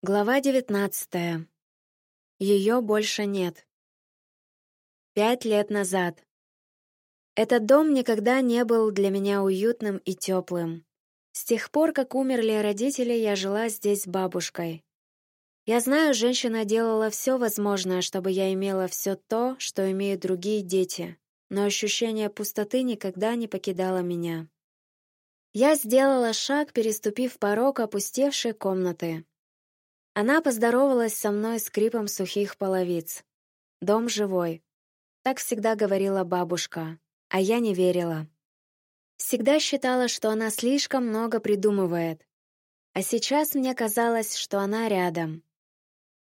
Глава девятнадцатая. Ее больше нет. Пять лет назад. Этот дом никогда не был для меня уютным и теплым. С тех пор, как умерли родители, я жила здесь с бабушкой. Я знаю, женщина делала все возможное, чтобы я имела все то, что имеют другие дети, но ощущение пустоты никогда не покидало меня. Я сделала шаг, переступив порог опустевшей комнаты. Она поздоровалась со мной скрипом сухих половиц. Дом живой. Так всегда говорила бабушка, а я не верила. Всегда считала, что она слишком много придумывает. А сейчас мне казалось, что она рядом.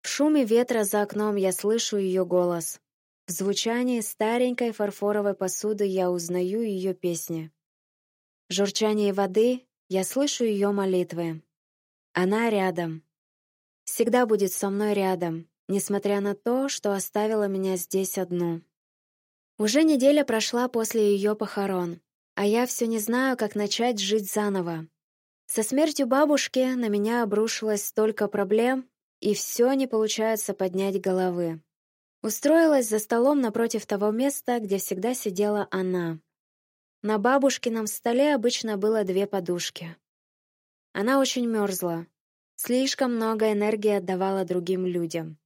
В шуме ветра за окном я слышу ее голос. В звучании старенькой фарфоровой посуды я узнаю ее песни. В журчании воды я слышу ее молитвы. Она рядом всегда будет со мной рядом, несмотря на то, что оставила меня здесь одну. Уже неделя прошла после ее похорон, а я все не знаю, как начать жить заново. Со смертью бабушки на меня обрушилось столько проблем, и все не получается поднять головы. Устроилась за столом напротив того места, где всегда сидела она. На бабушкином столе обычно было две подушки. Она очень мерзла, Слишком много энергии отдавала другим людям.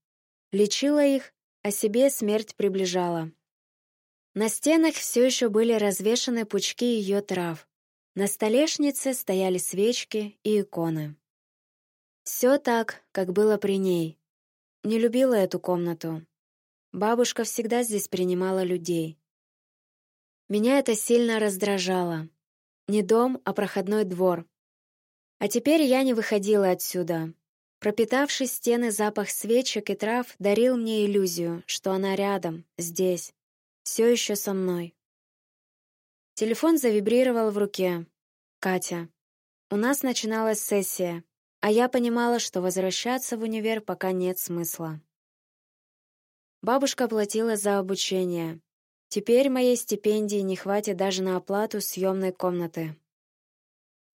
Лечила их, а себе смерть приближала. На стенах все еще были развешаны пучки ее трав. На столешнице стояли свечки и иконы. Все так, как было при ней. Не любила эту комнату. Бабушка всегда здесь принимала людей. Меня это сильно раздражало. Не дом, а проходной двор, а теперь я не выходила отсюда. Пропитавший стены запах свечек и трав дарил мне иллюзию, что она рядом, здесь, все еще со мной. Телефон завибрировал в руке. Катя. У нас начиналась сессия, а я понимала, что возвращаться в универ пока нет смысла. Бабушка платила за обучение. Теперь моей стипендии не хватит даже на оплату съемной комнаты.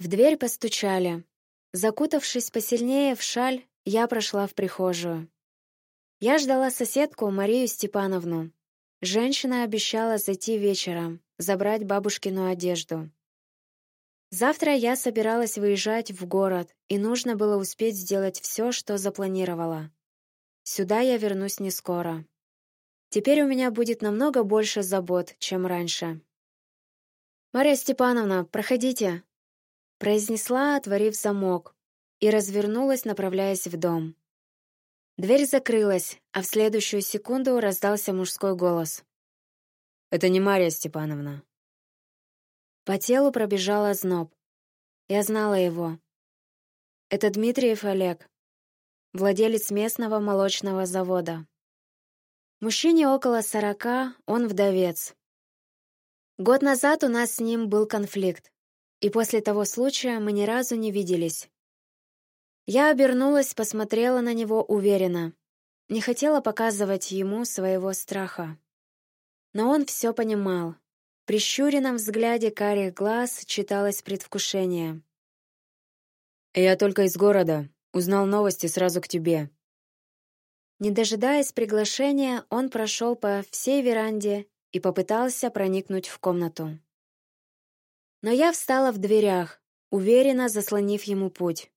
В дверь постучали. Закутавшись посильнее в шаль, я прошла в прихожую. Я ждала соседку Марию Степановну. Женщина обещала зайти вечером, забрать бабушкину одежду. Завтра я собиралась выезжать в город, и нужно было успеть сделать все, что запланировала. Сюда я вернусь не скоро. Теперь у меня будет намного больше забот, чем раньше. Мария Степановна, проходите, произнесла, отворив замок, и развернулась, направляясь в дом. Дверь закрылась, а в следующую секунду раздался мужской голос. «Это не Мария Степановна». По телу пробежал озноб. Я знала его. Это Дмитриев Олег, владелец местного молочного завода. Мужчине около сорока, он вдовец. Год назад у нас с ним был конфликт. И после того случая мы ни разу не виделись. Я обернулась, посмотрела на него уверенно. Не хотела показывать ему своего страха. Но он все понимал. В прищуренном взгляде карих глаз читалось предвкушение. «Я только из города. Узнал новости сразу к тебе». Не дожидаясь приглашения, он прошел по всей веранде и попытался проникнуть в комнату. Но я встала в дверях, уверенно заслонив ему путь.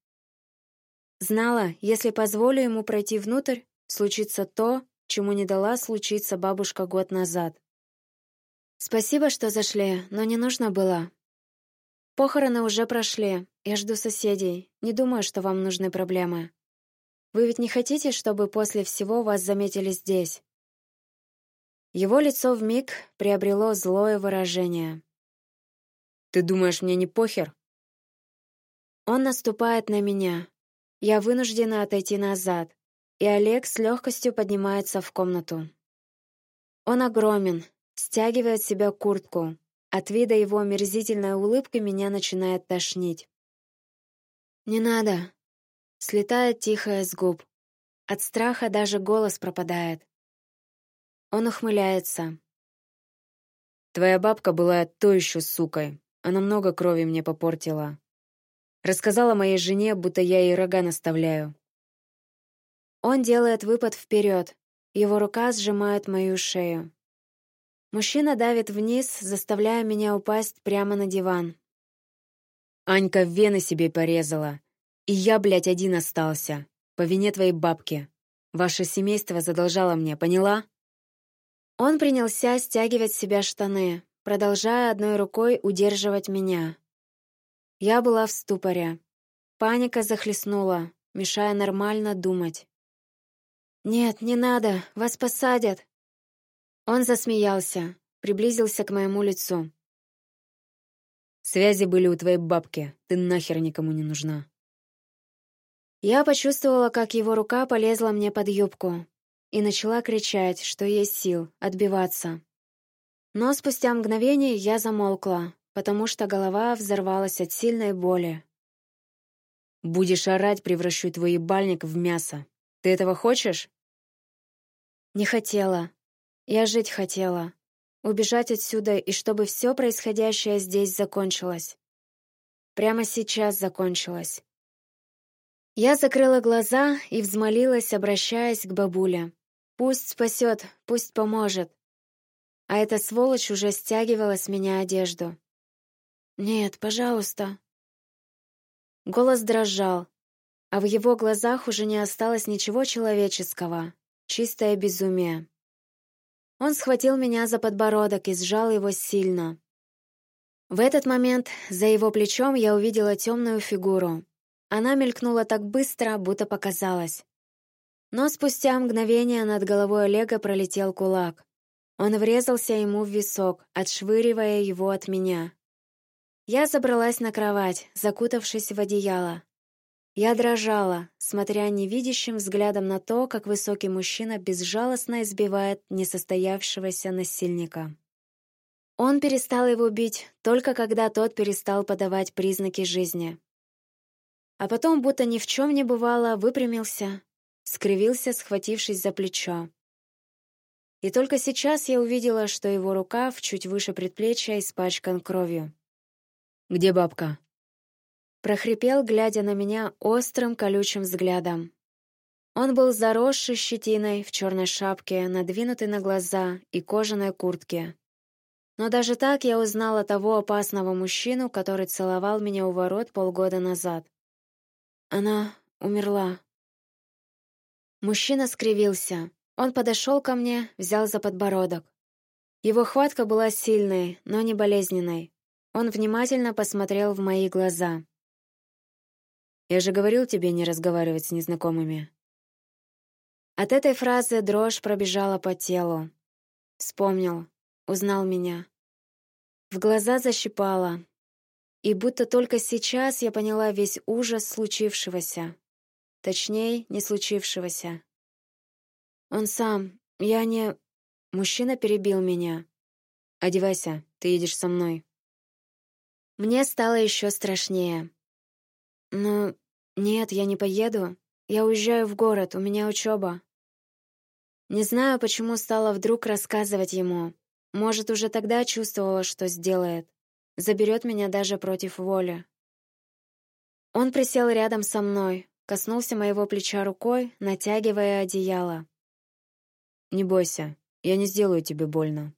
Знала, если позволю ему пройти внутрь, случится то, чему не дала случиться бабушка год назад. Спасибо, что зашли, но не нужно было. Похороны уже прошли. Я жду соседей. Не думаю, что вам нужны проблемы. Вы ведь не хотите, чтобы после всего вас заметили здесь? Его лицо вмиг приобрело злое выражение. Ты думаешь, мне не похер? Он наступает на меня. Я вынуждена отойти назад, и Олег с легкостью поднимается в комнату. Он огромен, стягивает с себя куртку. От вида его омерзительной улыбки меня начинает тошнить. «Не надо!» Слетает тихо с губ. От страха даже голос пропадает. Он ухмыляется. «Твоя бабка была то еще сукой. Она много крови мне попортила. Рассказала моей жене, будто я ей рога наставляю. Он делает выпад вперед. Его рука сжимает мою шею. Мужчина давит вниз, заставляя меня упасть прямо на диван. Анька вены себе порезала. И я, блядь, один остался. По вине твоей бабки. Ваше семейство задолжало мне, поняла? Он принялся стягивать с себя штаны, продолжая одной рукой удерживать меня. Я была в ступоре. Паника захлестнула, мешая нормально думать. «Нет, не надо, вас посадят!» Он засмеялся, приблизился к моему лицу. «Связи были у твоей бабки, ты нахер никому не нужна». Я почувствовала, как его рука полезла мне под юбку и начала кричать, что есть сил, отбиваться. Но спустя мгновение я замолкла, потому что голова взорвалась от сильной боли. «Будешь орать, превращу твой ебальник в мясо. Ты этого хочешь?» Не хотела. Я жить хотела. Убежать отсюда, и чтобы все происходящее здесь закончилось. Прямо сейчас закончилось. Я закрыла глаза и взмолилась, обращаясь к бабуле. Пусть спасет, пусть поможет. А эта сволочь уже стягивала с меня одежду. «Нет, пожалуйста». Голос дрожал, а в его глазах уже не осталось ничего человеческого. Чистое безумие. Он схватил меня за подбородок и сжал его сильно. В этот момент за его плечом я увидела темную фигуру. Она мелькнула так быстро, будто показалось. Но спустя мгновение над головой Олега пролетел кулак. Он врезался ему в висок, отшвыривая его от меня. Я забралась на кровать, закутавшись в одеяло. Я дрожала, смотря невидящим взглядом на то, как высокий мужчина безжалостно избивает несостоявшегося насильника. Он перестал его бить только когда тот перестал подавать признаки жизни а потом, будто ни в чем не бывало, выпрямился, скривился, схватившись за плечо. И только сейчас я увидела, что его рукав чуть выше предплечья испачкан кровью. «Где бабка?» Прохрипел, глядя на меня острым колючим взглядом. Он был заросший щетиной, в черной шапке, надвинутый на глаза и кожаной куртке. Но даже так я узнала того опасного мужчину, который целовал меня у ворот полгода назад. Она умерла. Мужчина скривился. Он подошел ко мне, взял за подбородок. Его хватка была сильной, но не болезненной. Он внимательно посмотрел в мои глаза. «Я же говорил тебе не разговаривать с незнакомыми». От этой фразы дрожь пробежала по телу. Вспомнил, узнал меня. В глаза защипало, и будто только сейчас я поняла весь ужас случившегося. Точнее, не случившегося. Он сам, я не... Мужчина перебил меня. «Одевайся, ты едешь со мной». Мне стало еще страшнее. «Ну, нет, я не поеду. Я уезжаю в город, у меня учеба». Не знаю, почему стала вдруг рассказывать ему. Может, уже тогда чувствовала, что сделает заберет меня даже против воли. Он присел рядом со мной, коснулся моего плеча рукой, натягивая одеяло. «Не бойся, я не сделаю тебе больно».